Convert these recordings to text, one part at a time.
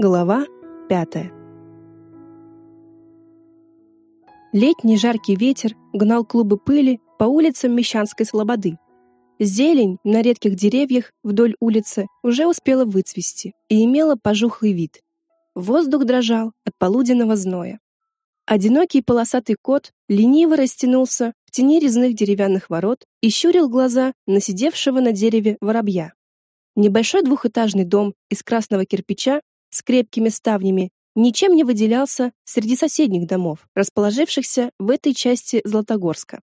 Глава пятая. Летний жаркий ветер гнал клубы пыли по улицам Мещанской слободы. Зелень на редких деревьях вдоль улицы уже успела выцвести и имела пожухлый вид. Воздух дрожал от полуденного зноя. Одинокий полосатый кот лениво растянулся в тени резных деревянных ворот и щурил глаза на сидевшего на дереве воробья. Небольшой двухэтажный дом из красного кирпича с крепкими ставнями ничем не выделялся среди соседних домов, расположившихся в этой части Златогорска.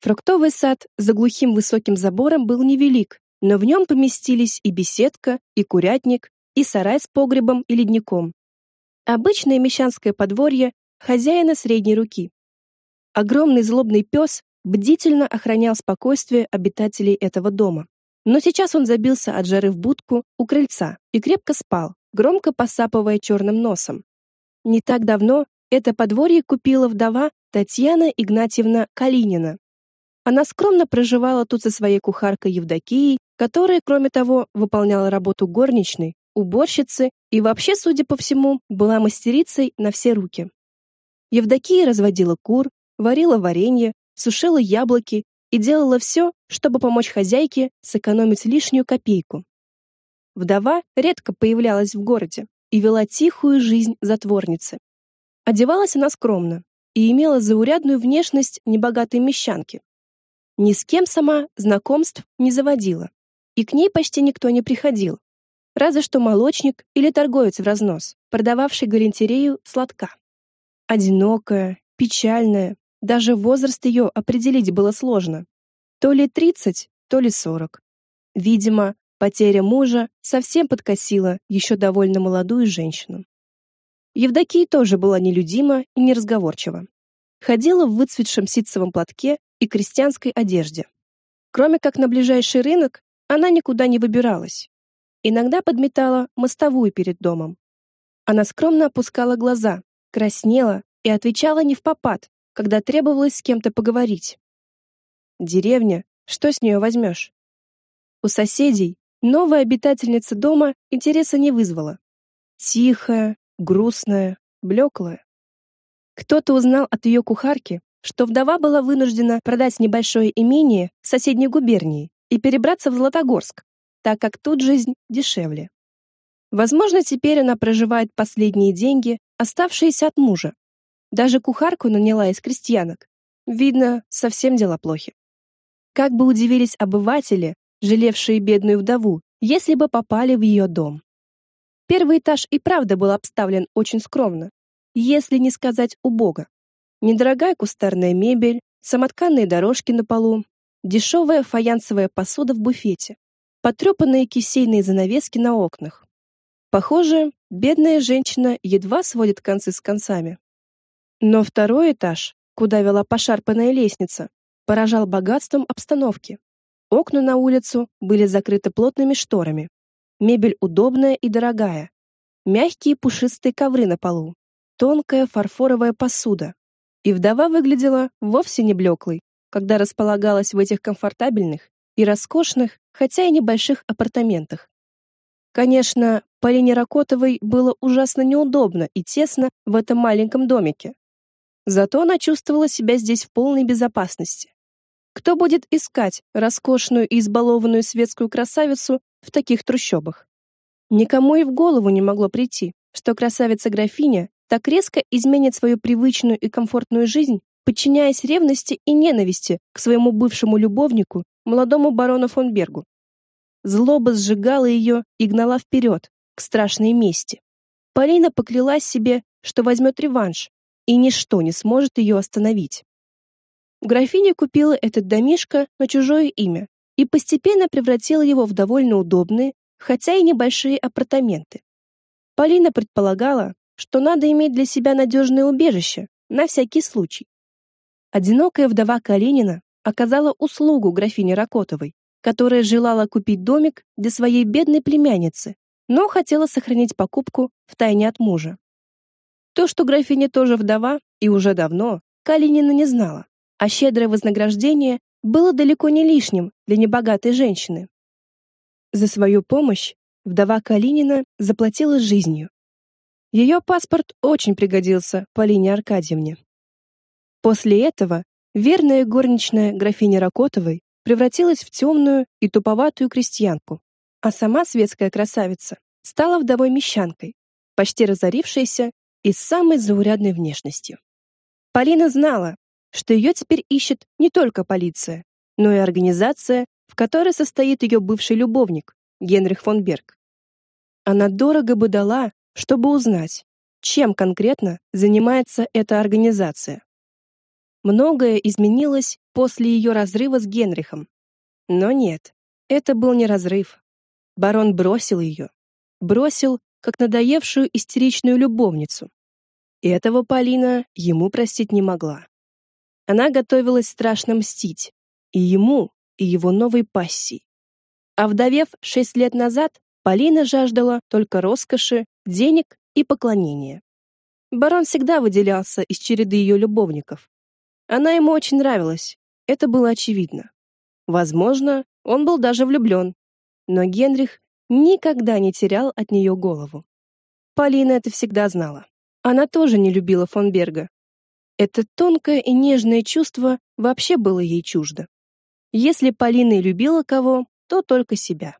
Фруктовый сад за глухим высоким забором был невелик, но в нем поместились и беседка, и курятник, и сарай с погребом и ледником. Обычное мещанское подворье хозяина средней руки. Огромный злобный пес бдительно охранял спокойствие обитателей этого дома. Но сейчас он забился от жары в будку у крыльца и крепко спал, громко посапывая черным носом. Не так давно это подворье купила вдова Татьяна Игнатьевна Калинина. Она скромно проживала тут со своей кухаркой Евдокией, которая, кроме того, выполняла работу горничной, уборщицы и вообще, судя по всему, была мастерицей на все руки. Евдокия разводила кур, варила варенье, сушила яблоки и делала все, чтобы помочь хозяйке сэкономить лишнюю копейку. Вдова редко появлялась в городе и вела тихую жизнь затворницы. Одевалась она скромно и имела заурядную внешность небогатой мещанки. Ни с кем сама знакомств не заводила, и к ней почти никто не приходил, разве что молочник или торговец в разнос, продававший галантерею сладка. Одинокая, печальная, даже возраст ее определить было сложно. То ли 30, то ли 40. Видимо, Потеря мужа совсем подкосила еще довольно молодую женщину. Евдокия тоже была нелюдима и неразговорчива. Ходила в выцветшем ситцевом платке и крестьянской одежде. Кроме как на ближайший рынок, она никуда не выбиралась. Иногда подметала мостовую перед домом. Она скромно опускала глаза, краснела и отвечала не в попад, когда требовалось с кем-то поговорить. Деревня, что с нее возьмешь? У соседей Новая обитательница дома интереса не вызвала. Тихая, грустная, блеклая. Кто-то узнал от ее кухарки, что вдова была вынуждена продать небольшое имение в соседней губернии и перебраться в Златогорск, так как тут жизнь дешевле. Возможно, теперь она проживает последние деньги, оставшиеся от мужа. Даже кухарку наняла из крестьянок. Видно, совсем дела плохи. Как бы удивились обыватели, жалевшие бедную вдову, если бы попали в ее дом. Первый этаж и правда был обставлен очень скромно, если не сказать убого. Недорогая кустарная мебель, самотканные дорожки на полу, дешевая фаянсовая посуда в буфете, потрепанные кисейные занавески на окнах. Похоже, бедная женщина едва сводит концы с концами. Но второй этаж, куда вела пошарпанная лестница, поражал богатством обстановки. Окна на улицу были закрыты плотными шторами. Мебель удобная и дорогая. Мягкие пушистые ковры на полу. Тонкая фарфоровая посуда. И вдова выглядела вовсе не блеклой, когда располагалась в этих комфортабельных и роскошных, хотя и небольших апартаментах. Конечно, Полине Ракотовой было ужасно неудобно и тесно в этом маленьком домике. Зато она чувствовала себя здесь в полной безопасности. Кто будет искать роскошную и избалованную светскую красавицу в таких трущобах? Никому и в голову не могло прийти, что красавица-графиня так резко изменит свою привычную и комфортную жизнь, подчиняясь ревности и ненависти к своему бывшему любовнику, молодому барону фон Бергу. Злоба сжигала ее и гнала вперед, к страшной мести. Полина поклялась себе, что возьмет реванш, и ничто не сможет ее остановить. Графиня купила этот домишко на чужое имя и постепенно превратила его в довольно удобные, хотя и небольшие апартаменты. Полина предполагала, что надо иметь для себя надежное убежище на всякий случай. Одинокая вдова Калинина оказала услугу графине Ракотовой, которая желала купить домик для своей бедной племянницы, но хотела сохранить покупку в тайне от мужа. То, что графиня тоже вдова и уже давно, Калинина не знала а щедрое вознаграждение было далеко не лишним для небогатой женщины. За свою помощь вдова Калинина заплатила жизнью, Ее паспорт очень пригодился Полине Аркадьевне. После этого верная горничная графиня Ракотовой превратилась в темную и туповатую крестьянку, а сама светская красавица стала вдовой мещанкой, почти разорившейся и с самой заурядной внешностью. Полина знала, что ее теперь ищет не только полиция, но и организация, в которой состоит ее бывший любовник, Генрих фон Берг. Она дорого бы дала, чтобы узнать, чем конкретно занимается эта организация. Многое изменилось после ее разрыва с Генрихом. Но нет, это был не разрыв. Барон бросил ее. Бросил, как надоевшую истеричную любовницу. И этого Полина ему простить не могла. Она готовилась страшно мстить. И ему, и его новой пассии. А вдовев шесть лет назад, Полина жаждала только роскоши, денег и поклонения. Барон всегда выделялся из череды ее любовников. Она ему очень нравилась, это было очевидно. Возможно, он был даже влюблен. Но Генрих никогда не терял от нее голову. Полина это всегда знала. Она тоже не любила фон Берга. Это тонкое и нежное чувство вообще было ей чуждо. Если Полина и любила кого, то только себя.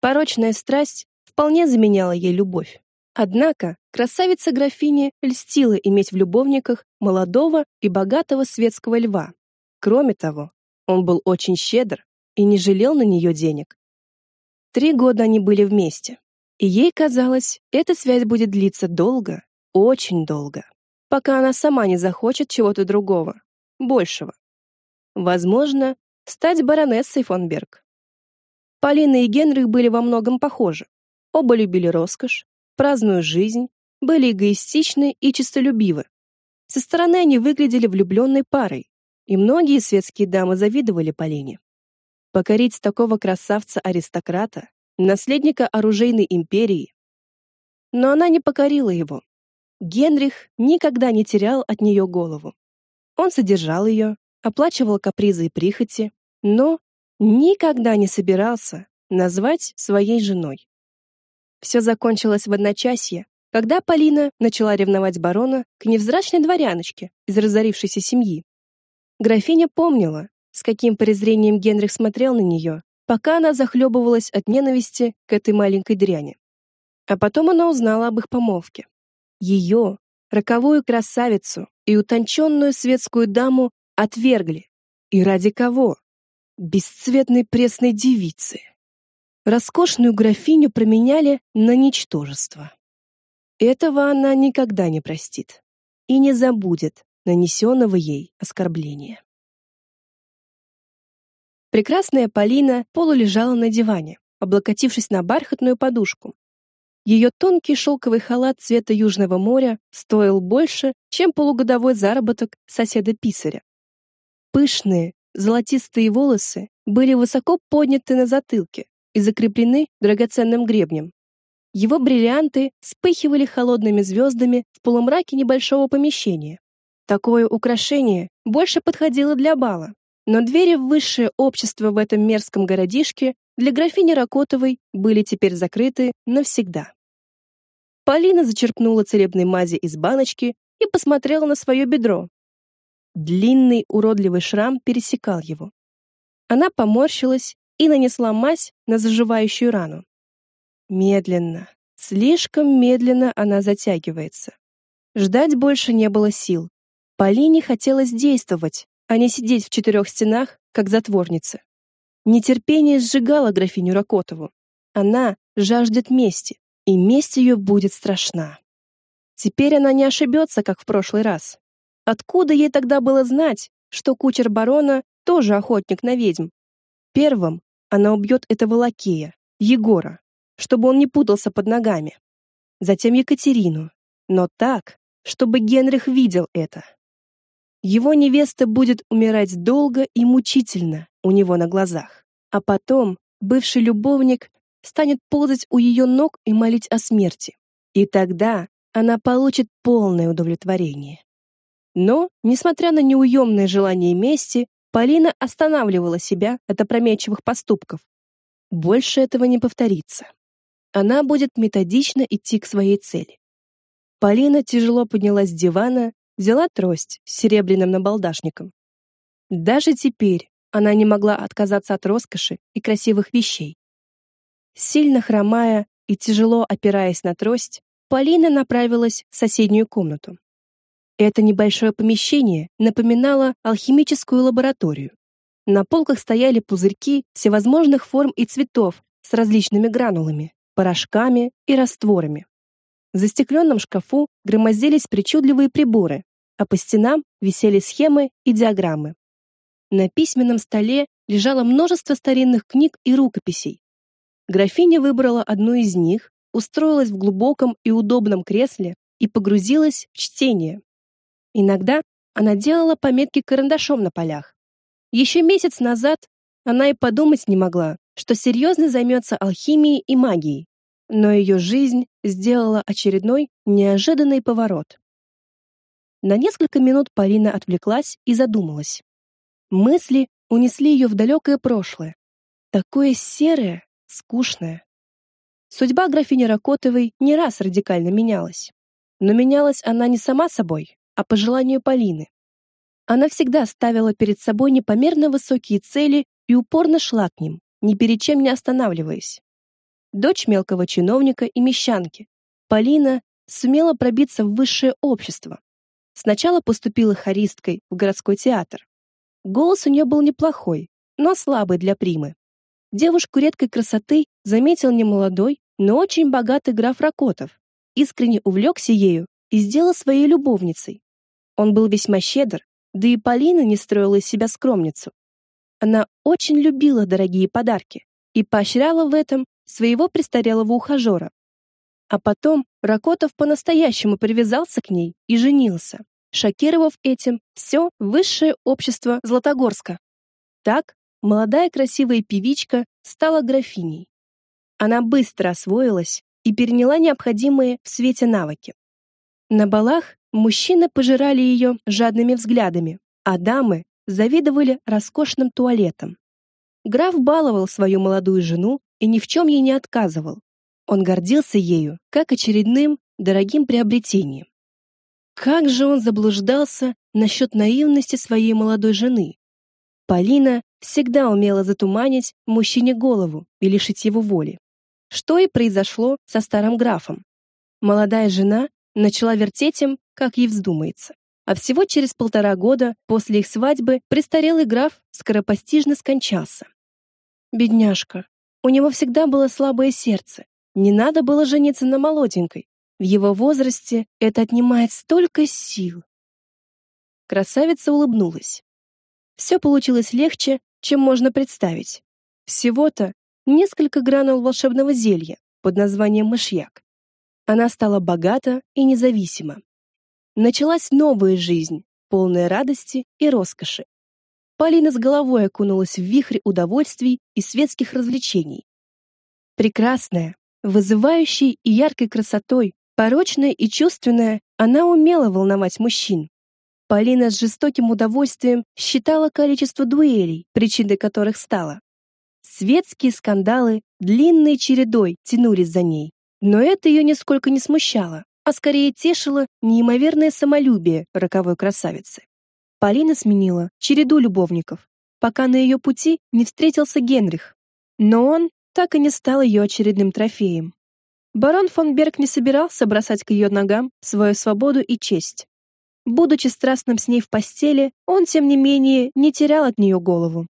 Порочная страсть вполне заменяла ей любовь. Однако красавица графини льстила иметь в любовниках молодого и богатого светского льва. Кроме того, он был очень щедр и не жалел на нее денег. Три года они были вместе, и ей казалось, эта связь будет длиться долго, очень долго, пока она сама не захочет чего-то другого, большего. Возможно, стать баронессой фон Берг. Полина и Генрих были во многом похожи. Оба любили роскошь, праздную жизнь, были эгоистичны и честолюбивы. Со стороны они выглядели влюбленной парой, и многие светские дамы завидовали Полине. Покорить такого красавца-аристократа, наследника оружейной империи. Но она не покорила его. Генрих никогда не терял от нее голову. Он содержал ее, оплачивал капризы и прихоти, но никогда не собирался назвать своей женой. Все закончилось в одночасье, когда Полина начала ревновать барона к невзрачной дворяночке из разорившейся семьи. Графиня помнила, с каким презрением Генрих смотрел на нее, пока она захлебывалась от ненависти к этой маленькой дряни. А потом она узнала об их помолвке. Ее, роковую красавицу и утонченную светскую даму отвергли. И ради кого? Бесцветной пресной девицы. Роскошную графиню променяли на ничтожество. Этого она никогда не простит и не забудет нанесенного ей оскорбления. Прекрасная Полина полулежала на диване, облокотившись на бархатную подушку. Ее тонкий шелковый халат цвета Южного моря стоил больше, чем полугодовой заработок соседа-писаря. Пышные, золотистые волосы были высоко подняты на затылке, и закреплены драгоценным гребнем. Его бриллианты вспыхивали холодными звездами в полумраке небольшого помещения. Такое украшение больше подходило для бала, но двери в высшее общество в этом мерзком городишке для графини Ракотовой были теперь закрыты навсегда. Полина зачерпнула целебной мази из баночки и посмотрела на свое бедро. Длинный уродливый шрам пересекал его. Она поморщилась и нанесла мазь на заживающую рану. Медленно, слишком медленно она затягивается. Ждать больше не было сил. Полине хотелось действовать, а не сидеть в четырех стенах, как затворница. Нетерпение сжигало графиню Ракотову. Она жаждет мести, и месть ее будет страшна. Теперь она не ошибется, как в прошлый раз. Откуда ей тогда было знать, что кучер барона тоже охотник на ведьм? Первым она убьет этого лакея, Егора, чтобы он не путался под ногами. Затем Екатерину, но так, чтобы Генрих видел это. Его невеста будет умирать долго и мучительно у него на глазах, а потом бывший любовник станет ползать у ее ног и молить о смерти. И тогда она получит полное удовлетворение. Но, несмотря на неуемное желание мести, Полина останавливала себя от опрометчивых поступков. Больше этого не повторится. Она будет методично идти к своей цели. Полина тяжело поднялась с дивана, взяла трость с серебряным набалдашником. Даже теперь она не могла отказаться от роскоши и красивых вещей. Сильно хромая и тяжело опираясь на трость, Полина направилась в соседнюю комнату. Это небольшое помещение напоминало алхимическую лабораторию. На полках стояли пузырьки всевозможных форм и цветов с различными гранулами, порошками и растворами. В застекленном шкафу громоздились причудливые приборы, а по стенам висели схемы и диаграммы. На письменном столе лежало множество старинных книг и рукописей. Графиня выбрала одну из них, устроилась в глубоком и удобном кресле и погрузилась в чтение. Иногда она делала пометки карандашом на полях. Еще месяц назад она и подумать не могла, что серьезно займется алхимией и магией. Но ее жизнь сделала очередной неожиданный поворот. На несколько минут Полина отвлеклась и задумалась. Мысли унесли ее в далекое прошлое. Такое серое, скучное. Судьба графини Ракотовой не раз радикально менялась. Но менялась она не сама собой, а по желанию Полины. Она всегда ставила перед собой непомерно высокие цели и упорно шла к ним, ни перед чем не останавливаясь. Дочь мелкого чиновника и мещанки, Полина сумела пробиться в высшее общество. Сначала поступила хористкой в городской театр. Голос у нее был неплохой, но слабый для примы. Девушку редкой красоты заметил немолодой, но очень богатый граф Ракотов, искренне увлекся ею и сделал своей любовницей. Он был весьма щедр, да и Полина не строила из себя скромницу. Она очень любила дорогие подарки и поощряла в этом своего престарелого ухажера. А потом Ракотов по-настоящему привязался к ней и женился, шокировав этим все высшее общество Златогорска. Так молодая красивая певичка стала графиней. Она быстро освоилась и переняла необходимые в свете навыки. На балах Мужчины пожирали ее жадными взглядами, а дамы завидовали роскошным туалетам. Граф баловал свою молодую жену и ни в чем ей не отказывал. Он гордился ею, как очередным дорогим приобретением. Как же он заблуждался насчет наивности своей молодой жены. Полина всегда умела затуманить мужчине голову и лишить его воли. Что и произошло со старым графом. Молодая жена начала вертеть им как ей вздумается. А всего через полтора года после их свадьбы престарелый граф скоропостижно скончался. Бедняжка. У него всегда было слабое сердце. Не надо было жениться на молоденькой. В его возрасте это отнимает столько сил. Красавица улыбнулась. Все получилось легче, чем можно представить. Всего-то несколько гранул волшебного зелья под названием мышьяк. Она стала богата и независима началась новая жизнь, полная радости и роскоши. Полина с головой окунулась в вихрь удовольствий и светских развлечений. Прекрасная, вызывающая и яркой красотой, порочная и чувственная, она умела волновать мужчин. Полина с жестоким удовольствием считала количество дуэлей, причиной которых стала. Светские скандалы длинной чередой тянулись за ней, но это ее нисколько не смущало а скорее тешило неимоверное самолюбие роковой красавицы. Полина сменила череду любовников, пока на ее пути не встретился Генрих. Но он так и не стал ее очередным трофеем. Барон фон Берг не собирался бросать к ее ногам свою свободу и честь. Будучи страстным с ней в постели, он, тем не менее, не терял от нее голову.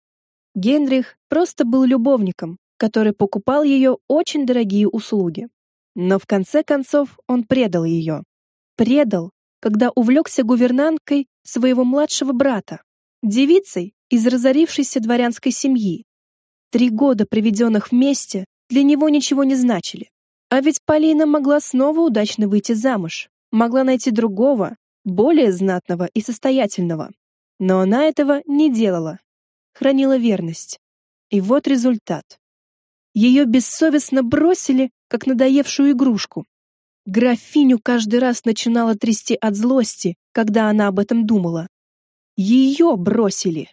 Генрих просто был любовником, который покупал ее очень дорогие услуги. Но в конце концов он предал ее. Предал, когда увлекся гувернанткой своего младшего брата, девицей из разорившейся дворянской семьи. Три года, проведенных вместе, для него ничего не значили. А ведь Полина могла снова удачно выйти замуж, могла найти другого, более знатного и состоятельного. Но она этого не делала, хранила верность. И вот результат. Ее бессовестно бросили как надоевшую игрушку. Графиню каждый раз начинала трясти от злости, когда она об этом думала. Ее бросили.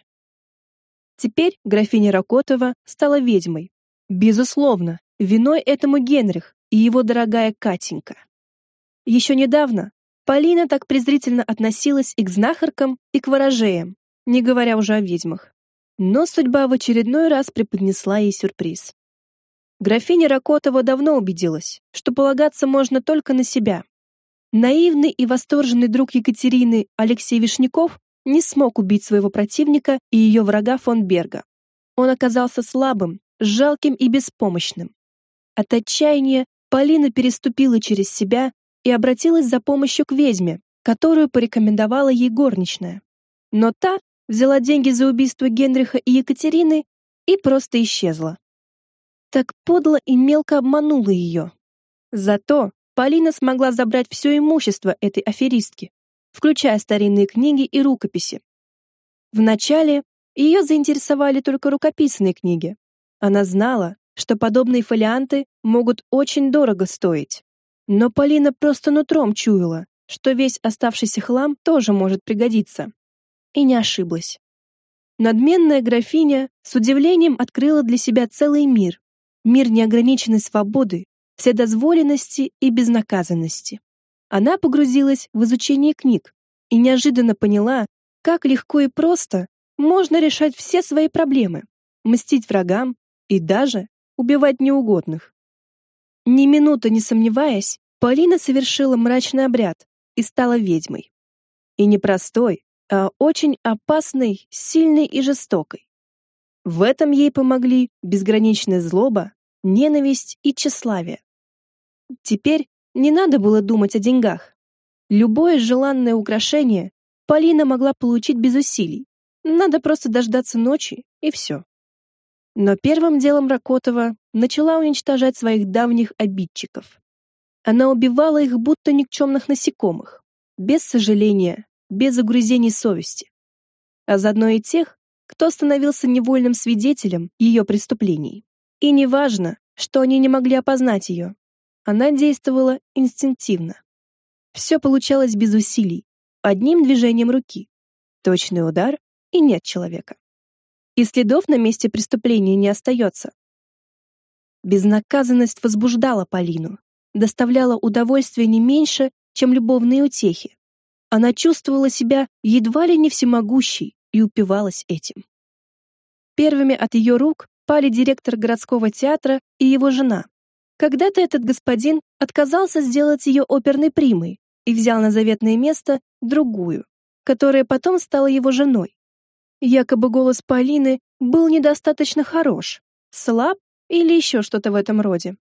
Теперь графиня Ракотова стала ведьмой. Безусловно, виной этому Генрих и его дорогая Катенька. Еще недавно Полина так презрительно относилась и к знахаркам, и к ворожеям, не говоря уже о ведьмах. Но судьба в очередной раз преподнесла ей сюрприз. Графиня Ракотова давно убедилась, что полагаться можно только на себя. Наивный и восторженный друг Екатерины Алексей Вишняков не смог убить своего противника и ее врага фон Берга. Он оказался слабым, жалким и беспомощным. От отчаяния Полина переступила через себя и обратилась за помощью к ведьме, которую порекомендовала ей горничная. Но та взяла деньги за убийство Генриха и Екатерины и просто исчезла. Так подло и мелко обманула ее. Зато Полина смогла забрать все имущество этой аферистки, включая старинные книги и рукописи. Вначале ее заинтересовали только рукописные книги. Она знала, что подобные фолианты могут очень дорого стоить. Но Полина просто нутром чуяла, что весь оставшийся хлам тоже может пригодиться. И не ошиблась. Надменная графиня с удивлением открыла для себя целый мир. Мир неограниченной свободы, вседозволенности и безнаказанности. Она погрузилась в изучение книг и неожиданно поняла, как легко и просто можно решать все свои проблемы, мстить врагам и даже убивать неугодных. Ни минуты не сомневаясь, Полина совершила мрачный обряд и стала ведьмой. И не простой, а очень опасной, сильной и жестокой. В этом ей помогли безграничная злоба, ненависть и тщеславие. Теперь не надо было думать о деньгах. Любое желанное украшение Полина могла получить без усилий. Надо просто дождаться ночи, и все. Но первым делом Ракотова начала уничтожать своих давних обидчиков. Она убивала их будто никчемных насекомых, без сожаления, без угрызений совести. А заодно и тех, кто становился невольным свидетелем ее преступлений. И неважно, что они не могли опознать ее. Она действовала инстинктивно. Все получалось без усилий, одним движением руки. Точный удар, и нет человека и следов на месте преступления не остается. Безнаказанность возбуждала Полину, доставляла удовольствие не меньше, чем любовные утехи. Она чувствовала себя едва ли не всемогущей и упивалась этим. Первыми от ее рук пали директор городского театра и его жена. Когда-то этот господин отказался сделать ее оперной примой и взял на заветное место другую, которая потом стала его женой. Якобы голос Полины был недостаточно хорош, слаб или еще что-то в этом роде.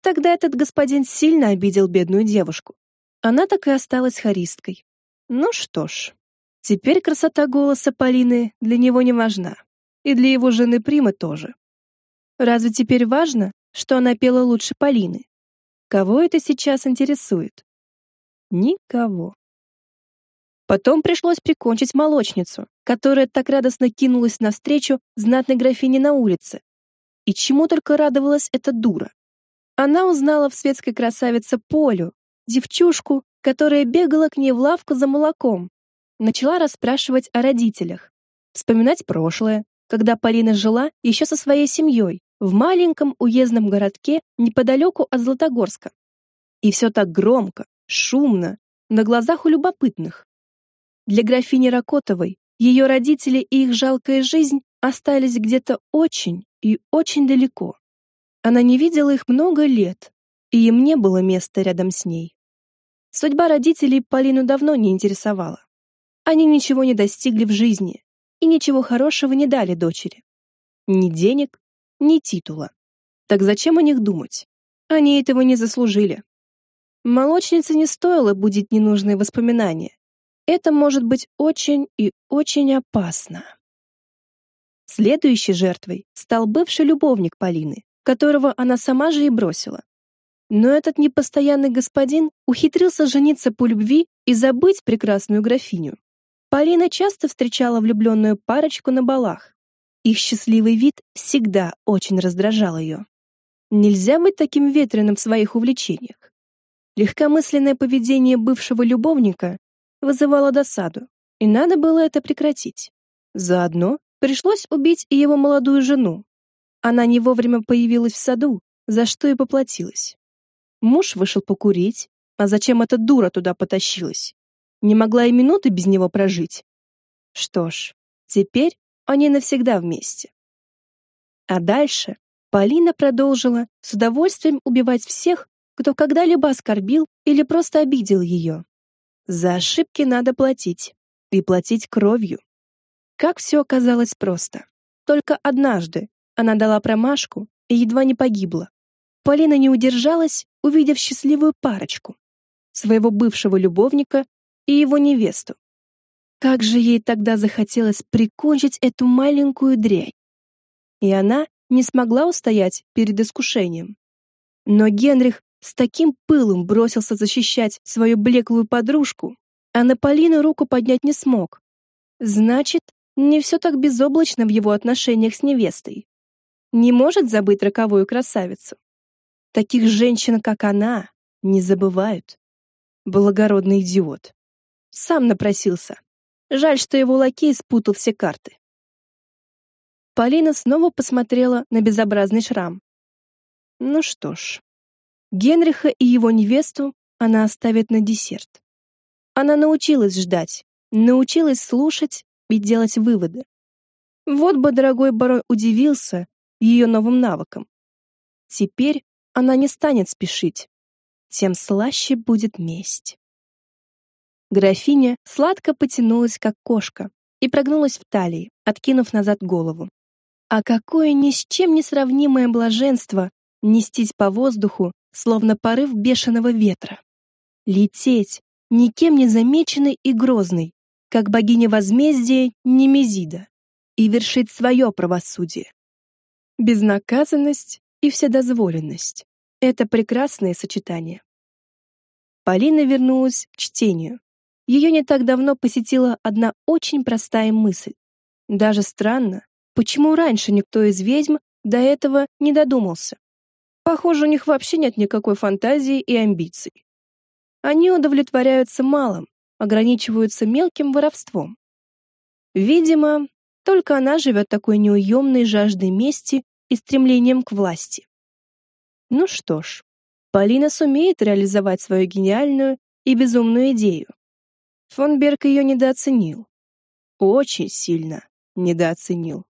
Тогда этот господин сильно обидел бедную девушку. Она так и осталась хористкой. Ну что ж, теперь красота голоса Полины для него не важна. И для его жены Примы тоже. Разве теперь важно, что она пела лучше Полины? Кого это сейчас интересует? Никого. Потом пришлось прикончить молочницу, которая так радостно кинулась навстречу знатной графине на улице. И чему только радовалась эта дура. Она узнала в светской красавице Полю, девчушку, которая бегала к ней в лавку за молоком. Начала расспрашивать о родителях, вспоминать прошлое, когда Полина жила еще со своей семьей в маленьком уездном городке неподалеку от Златогорска. И все так громко, шумно, на глазах у любопытных. Для графини Ракотовой ее родители и их жалкая жизнь остались где-то очень и очень далеко. Она не видела их много лет, и им не было места рядом с ней. Судьба родителей Полину давно не интересовала. Они ничего не достигли в жизни и ничего хорошего не дали дочери. Ни денег, ни титула. Так зачем о них думать? Они этого не заслужили. Молочнице не стоило будить ненужные воспоминания. Это может быть очень и очень опасно. Следующей жертвой стал бывший любовник Полины, которого она сама же и бросила. Но этот непостоянный господин ухитрился жениться по любви и забыть прекрасную графиню. Полина часто встречала влюбленную парочку на балах. Их счастливый вид всегда очень раздражал ее. Нельзя быть таким ветреным в своих увлечениях. Легкомысленное поведение бывшего любовника вызывало досаду, и надо было это прекратить. Заодно пришлось убить и его молодую жену. Она не вовремя появилась в саду, за что и поплатилась. Муж вышел покурить, А зачем эта дура туда потащилась? Не могла и минуты без него прожить. Что ж, теперь они навсегда вместе. А дальше Полина продолжила с удовольствием убивать всех, кто когда-либо оскорбил или просто обидел ее. За ошибки надо платить, и платить кровью. Как все оказалось просто. Только однажды она дала промашку и едва не погибла. Полина не удержалась, увидев счастливую парочку своего бывшего любовника и его невесту. Как же ей тогда захотелось прикончить эту маленькую дрянь. И она не смогла устоять перед искушением. Но Генрих с таким пылом бросился защищать свою блеклую подружку, а на Полину руку поднять не смог. Значит, не все так безоблачно в его отношениях с невестой. Не может забыть роковую красавицу. Таких женщин, как она, не забывают. Благородный идиот. Сам напросился. Жаль, что его лакей спутал все карты. Полина снова посмотрела на безобразный шрам. Ну что ж, Генриха и его невесту она оставит на десерт. Она научилась ждать, научилась слушать и делать выводы. Вот бы дорогой барон удивился ее новым навыкам. Теперь она не станет спешить, тем слаще будет месть. Графиня сладко потянулась, как кошка, и прогнулась в талии, откинув назад голову. А какое ни с чем не сравнимое блаженство нестись по воздуху, словно порыв бешеного ветра. Лететь, никем не замеченный и грозный, как богиня возмездия Немезида, и вершить свое правосудие. Безнаказанность и вседозволенность — это прекрасное сочетание. Полина вернулась к чтению. Ее не так давно посетила одна очень простая мысль. Даже странно, почему раньше никто из ведьм до этого не додумался. Похоже, у них вообще нет никакой фантазии и амбиций. Они удовлетворяются малым, ограничиваются мелким воровством. Видимо, только она живет такой неуемной жаждой мести и стремлением к власти. Ну что ж, Полина сумеет реализовать свою гениальную и безумную идею. Фон Берг ее недооценил. Очень сильно недооценил.